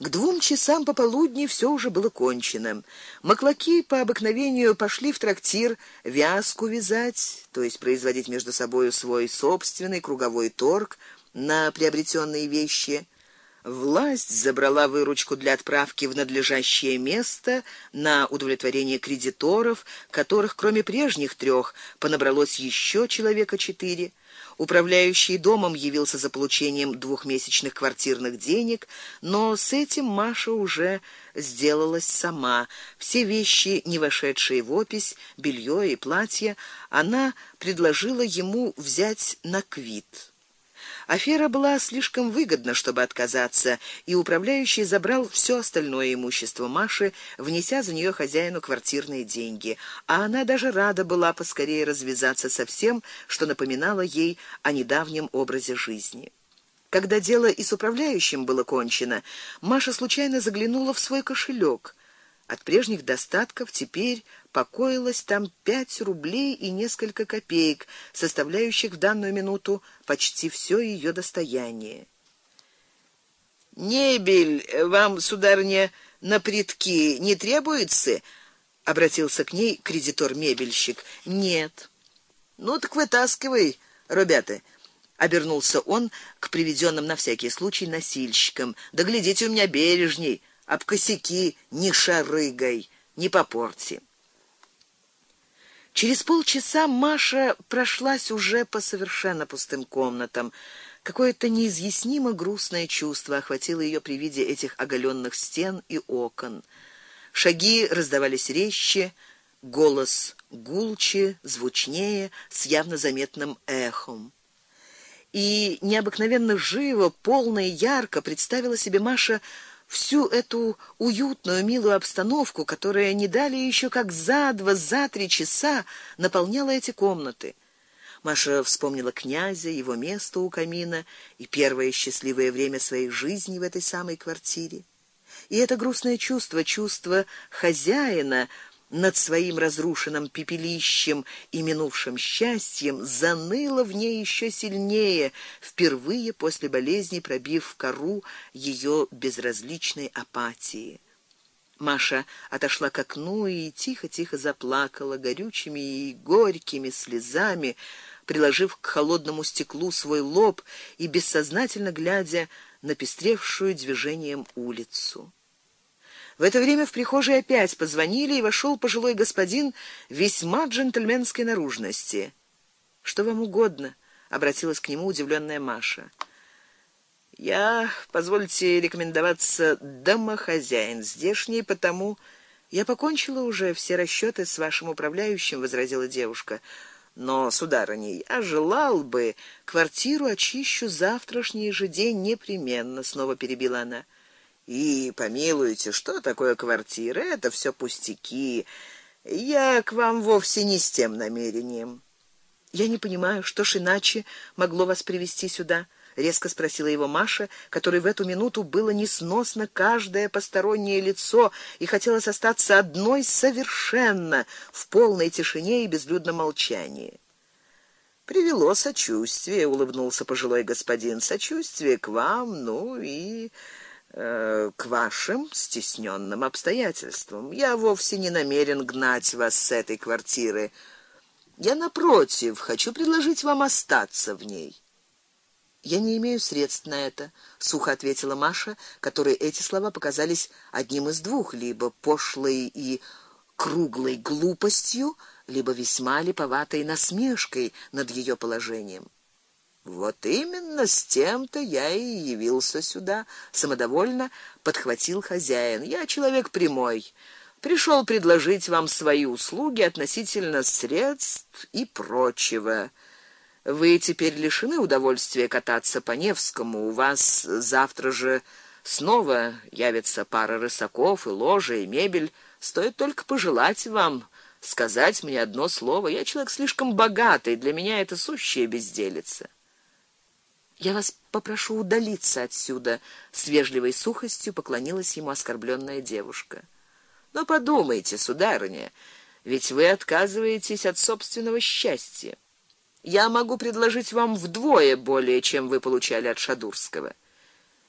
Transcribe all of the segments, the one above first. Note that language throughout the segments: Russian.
К двум часам пополудни все уже было кончено. Маклаки по обыкновению пошли в трактир вязку вязать, то есть производить между собой свой собственный круговой торг на приобретенные вещи. Власть забрала выручку для отправки в надлежащее место на удовлетворение кредиторов, которых кроме прежних трех понабралось еще человека четыре. Управляющий домом явился за получением двухмесячных квартирных денег, но с этим Маша уже сделалась сама. Все вещи, не вошедшие в опись, белье и платье, она предложила ему взять на квит. Афера была слишком выгодна, чтобы отказаться, и управляющий забрал все остальное имущество Маши, внеся за нее хозяину квартирные деньги. А она даже рада была поскорее развязаться со всем, что напоминало ей о недавнем образе жизни. Когда дело и с управляющим было кончено, Маша случайно заглянула в свой кошелек. От прежних достатков теперь покоилось там пять рублей и несколько копеек, составляющих в данную минуту почти все ее достояние. Небель вам, сударыня, на притки не требуется? обратился к ней кредитор-мебельщик. Нет. Ну так вытаскивай, ребята. Обернулся он к приведенным на всякий случай носильщикам. Да глядите у меня бережней, об косяки не шарыгай, не попорти. Через полчаса Маша прошлась уже по совершенно пустым комнатам. Какое-то неизъяснимо грустное чувство охватило ее при виде этих оголенных стен и окон. Шаги раздавались резче, голос гулче, звучнее, с явно заметным эхом. И необыкновенно живо, полно и ярко представила себе Маша всю эту уютную, милую обстановку, которая не дали еще как за два, за три часа наполняла эти комнаты. Маша вспомнила князя, его место у камина и первое счастливое время своей жизни в этой самой квартире. И это грустное чувство, чувство хозяина, над своим разрушенным пепелищем и минувшим счастьем заныло в ней еще сильнее, впервые после болезни пробив в кору ее безразличной апатии. Маша отошла к окну и тихо-тихо заплакала горючими и горькими слезами, приложив к холодному стеклу свой лоб и бессознательно глядя на пестревшую движением улицу. В это время в прихожей опять позвонили, и вошел пожилой господин весьма джентльменской наружности. Что вам угодно? обратилась к нему удивленная Маша. Я, позвольте рекомендоваться домохозяин здешний, потому я покончила уже все расчёты с вашим управляющим, возразила девушка. Но, сударыня, я желал бы квартиру очищу завтрашний же день непременно, снова перебила она. И помилуйте, что такое квартира? Это все пустяки. Я к вам вовсе не с тем намерением. Я не понимаю, что ж иначе могло вас привести сюда, резко спросила его Маша, которой в эту минуту было несносно каждое постороннее лицо и хотелось остаться одной совершенно в полной тишине и безлюдном молчании. Привело сочувствие, улыбнулся пожилой господин. Сочувствие к вам, ну и э, к вашим стесненным обстоятельствам. Я вовсе не намерен гнать вас с этой квартиры. Я напротив, хочу предложить вам остаться в ней. Я не имею средств на это, сухо ответила Маша, которой эти слова показались одним из двух: либо пошлой и круглой глупостью, либо весьма липоватой насмешкой над ее положением. Вот именно с тем-то я и явился сюда, самодовольно подхватил хозяин. Я человек прямой. Пришел предложить вам свои услуги относительно средств и прочего. Вы теперь лишены удовольствия кататься по Невскому. У вас завтра же снова явится пара рысаков и ложа и мебель. Стоит только пожелать вам сказать мне одно слово. Я человек слишком богатый, для меня это сущая безделица. Я вас попрошу удалиться отсюда, с вежливой сухостью поклонилась ему оскорбленная девушка. Но подумайте, сударыня, ведь вы отказываетесь от собственного счастья. Я могу предложить вам вдвое более, чем вы получали от Шадурского.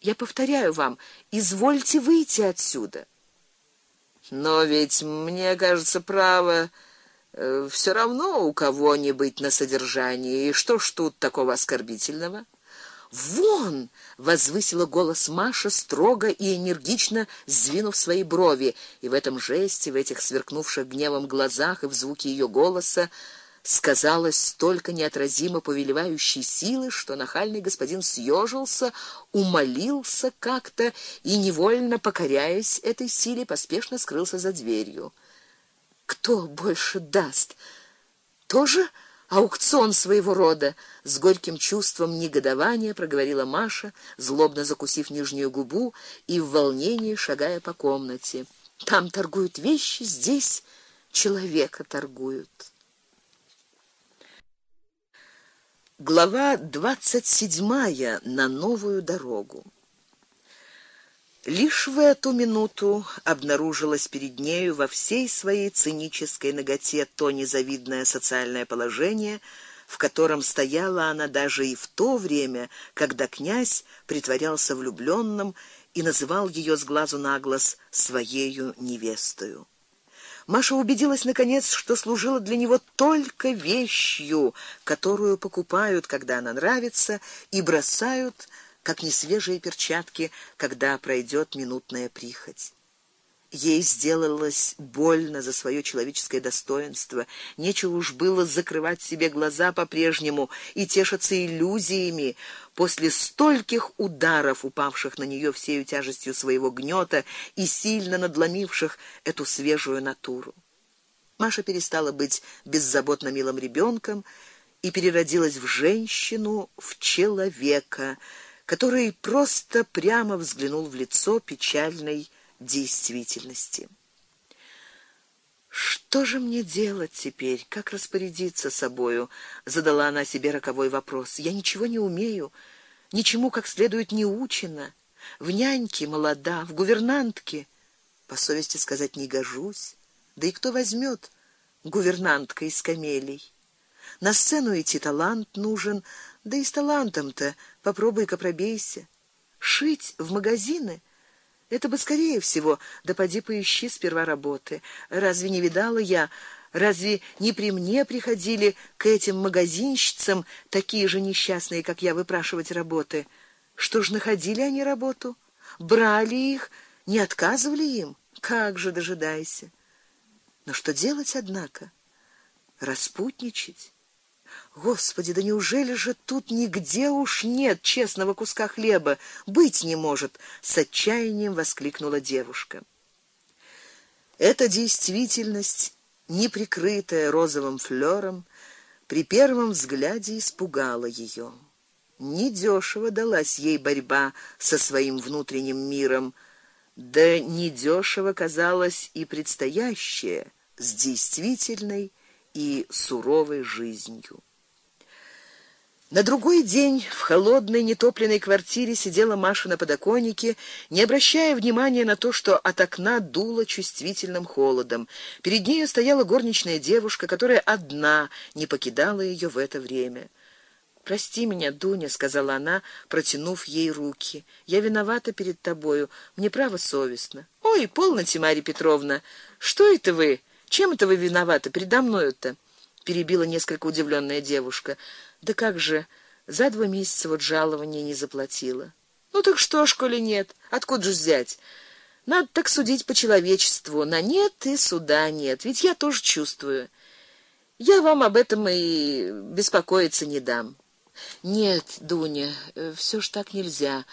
Я повторяю вам, извольте выйти отсюда. Но ведь мне кажется, право э, все равно у кого не быть на содержании. И что ж тут такого оскорбительного? Вон, возвысила голос Маша строго и энергично сдвинув свои брови, и в этом жесте, в этих сверкнувших гневом глазах и в звуке ее голоса сказалось столько неотразимо повелевающей силы, что нахальный господин съежился, умолился как-то и невольно покоряясь этой силе, поспешно скрылся за дверью. Кто больше даст? Тоже аукцион своего рода, с горьким чувством негодования проговорила Маша, злобно закусив нижнюю губу и в волнении шагая по комнате. Там торгуют вещи, здесь человека торгуют. Глава двадцать седьмая на новую дорогу. Лишь в эту минуту обнаружилось перед нею во всей своей цинической наготе то незавидное социальное положение, в котором стояла она даже и в то время, когда князь притворялся влюблённым и называл её с глазу на глаз своею невестою. Маша убедилась наконец, что служила для него только вещью, которую покупают, когда она нравится, и бросают, как несвежие перчатки, когда пройдет минутная прихоть. Ей сделалось больно за свое человеческое достоинство. Нечего уж было закрывать себе глаза по-прежнему и тешиться иллюзиями после стольких ударов, упавших на нее всей тяжестью своего гнета и сильно надломивших эту свежую натуру. Маша перестала быть беззаботно милым ребенком и переродилась в женщину, в человека, который просто прямо взглянул в лицо печальной действительности. Что же мне делать теперь? Как распорядиться собою? задала она себе роковой вопрос. Я ничего не умею, ничему как следует не учена. В няньке молода, в гувернантке, по совести сказать, не гожусь. Да и кто возьмет гувернантка из камелей? На сцену идти талант нужен, да и с талантом-то попробуй-ка пробейся. Шить в магазины это бы скорее всего, да поди поищи сперва работы. Разве не видала я, разве не при мне приходили к этим магазинщицам такие же несчастные, как я, выпрашивать работы? Что ж находили они работу? Брали их, не отказывали им? Как же дожидайся. Но что делать однако? Распутничать? Господи, да неужели же тут нигде уж нет честного куска хлеба? Быть не может, с отчаянием воскликнула девушка. Эта действительность, не прикрытая розовым флёром, при первом взгляде испугала ее. Недешево далась ей борьба со своим внутренним миром, да недешево казалось и предстоящее с действительной и суровой жизнью. На другой день в холодной нетопленной квартире сидела Маша на подоконнике, не обращая внимания на то, что от окна дуло чувствительным холодом. Перед ней стояла горничная девушка, которая одна не покидала ее в это время. Прости меня, Дуня, сказала она, протянув ей руки. Я виновата перед тобою, мне право совестно. Ой, полноте, Марья Петровна. Что это вы? Чем это вы виноваты передо мною-то? перебила несколько удивленная девушка. Да как же, за два месяца вот жалования не заплатила. Ну так что ж, коли нет? Откуда же взять? Надо так судить по человечеству. На нет и суда нет. Ведь я тоже чувствую. Я вам об этом и беспокоиться не дам. Нет, Дуня, э, все ж так нельзя.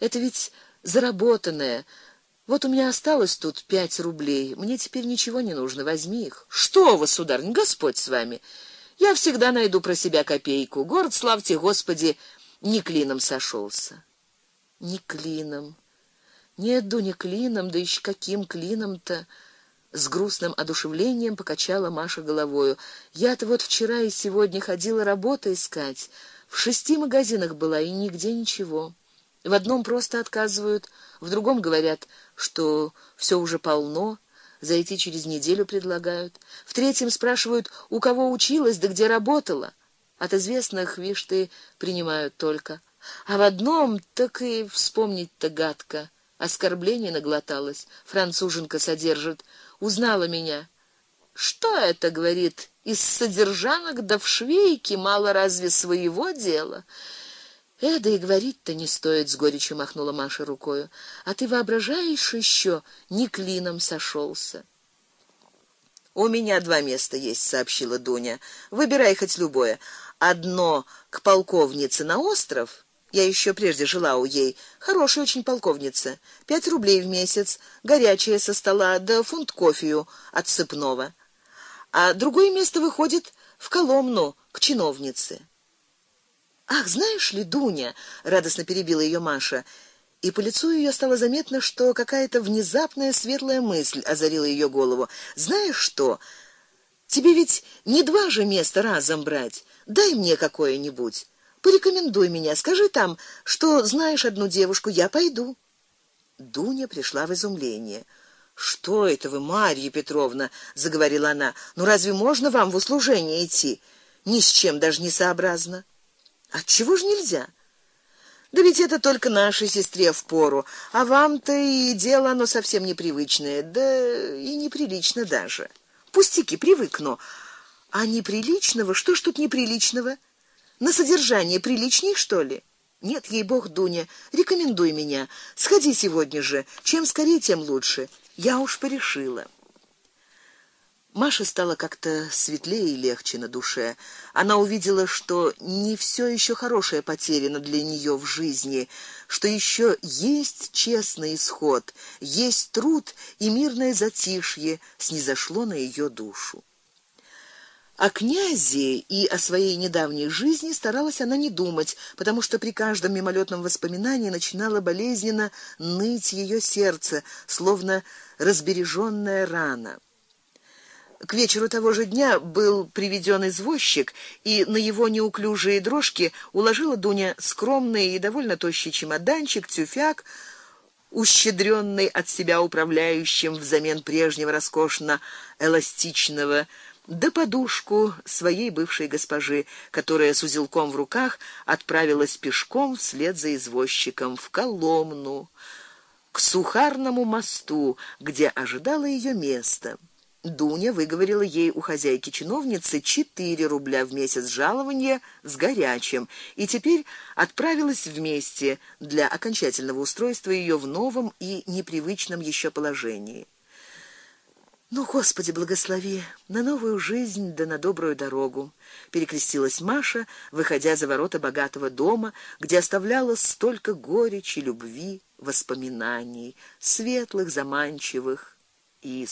Это ведь заработанное. Вот у меня осталось тут пять рублей. Мне теперь ничего не нужно, возьми их. Что вы, сударыня, Господь с вами. Я всегда найду про себя копейку. Город славьте, Господи, не клином сошелся. Не клином. Нет, Дуня, клином, да еще каким клином-то? С грустным одушевлением покачала Маша головою. Я-то вот вчера и сегодня ходила работу искать. В шести магазинах была и нигде ничего. В одном просто отказывают, в другом говорят, что все уже полно, зайти через неделю предлагают. В третьем спрашивают, у кого училась, да где работала. От известных, вишь ты, принимают только. А в одном так и вспомнить-то гадко. Оскорбление наглоталась. Француженка содержит, узнала меня. Что это, говорит, из содержанок да в швейке мало разве своего дела? Э, да и говорить-то не стоит, с горечью махнула Маша рукой. А ты воображаешь еще, не клином сошелся. У меня два места есть, сообщила Дуня. Выбирай хоть любое. Одно к полковнице на остров. Я еще прежде жила у ей. Хорошая очень полковница. Пять рублей в месяц, горячее со стола, да фунт кофею отсыпного. А другое место выходит в Коломну к чиновнице. Ах, знаешь ли, Дуня, радостно перебила ее Маша. И по лицу ее стало заметно, что какая-то внезапная светлая мысль озарила ее голову. Знаешь что? Тебе ведь не два же места разом брать. Дай мне какое-нибудь. Порекомендуй меня, скажи там, что знаешь одну девушку, я пойду. Дуня пришла в изумление. Что это вы, Марья Петровна, заговорила она. Ну разве можно вам в услужение идти? Ни с чем даже не сообразно. От чего ж нельзя? Да ведь это только нашей сестре в пору, а вам-то и дело оно совсем непривычное, да и неприлично даже. Пустяки, привыкну. А неприличного, что ж тут неприличного? На содержание приличней, что ли? Нет, ей бог, Дуня, рекомендуй меня. Сходи сегодня же, чем скорее, тем лучше. Я уж порешила. Маше стало как-то светлее и легче на душе. Она увидела, что не все еще хорошее потеряно для нее в жизни, что еще есть честный исход, есть труд и мирное затишье снизошло на ее душу. О князе и о своей недавней жизни старалась она не думать, потому что при каждом мимолетном воспоминании начинало болезненно ныть ее сердце, словно разбереженная рана. К вечеру того же дня был приведен извозчик, и на его неуклюжие дрожки уложила Дуня скромный и довольно тощий чемоданчик, тюфяк, ущедрённый от себя управляющим взамен прежнего роскошно эластичного да подушку своей бывшей госпожи, которая с узелком в руках отправилась пешком вслед за извозчиком в Коломну, к Сухарному мосту, где ожидало ее место. Дуня выговорила ей у хозяйки чиновницы 4 рубля в месяц жалования с горячим, и теперь отправилась вместе для окончательного устройства ее в новом и непривычном еще положении. Ну, Господи, благослови на новую жизнь да на добрую дорогу. Перекрестилась Маша, выходя за ворота богатого дома, где оставляла столько горечи, любви, воспоминаний, светлых, заманчивых и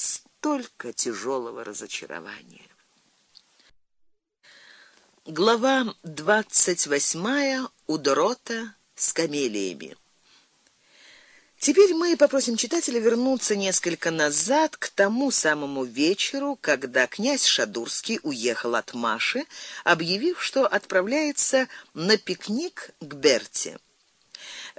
столько тяжелого разочарования. Глава двадцать восьмая. У с камелиями. Теперь мы попросим читателя вернуться несколько назад к тому самому вечеру, когда князь Шадурский уехал от Маши, объявив, что отправляется на пикник к Берте.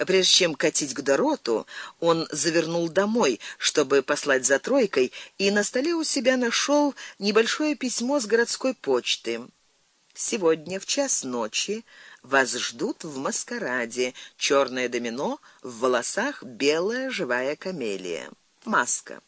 Прежде чем катить к Дороту, он завернул домой, чтобы послать за тройкой, и на столе у себя нашел небольшое письмо с городской почты. Сегодня в час ночи вас ждут в маскараде. Черное домино, в волосах белая живая камелия. Маска.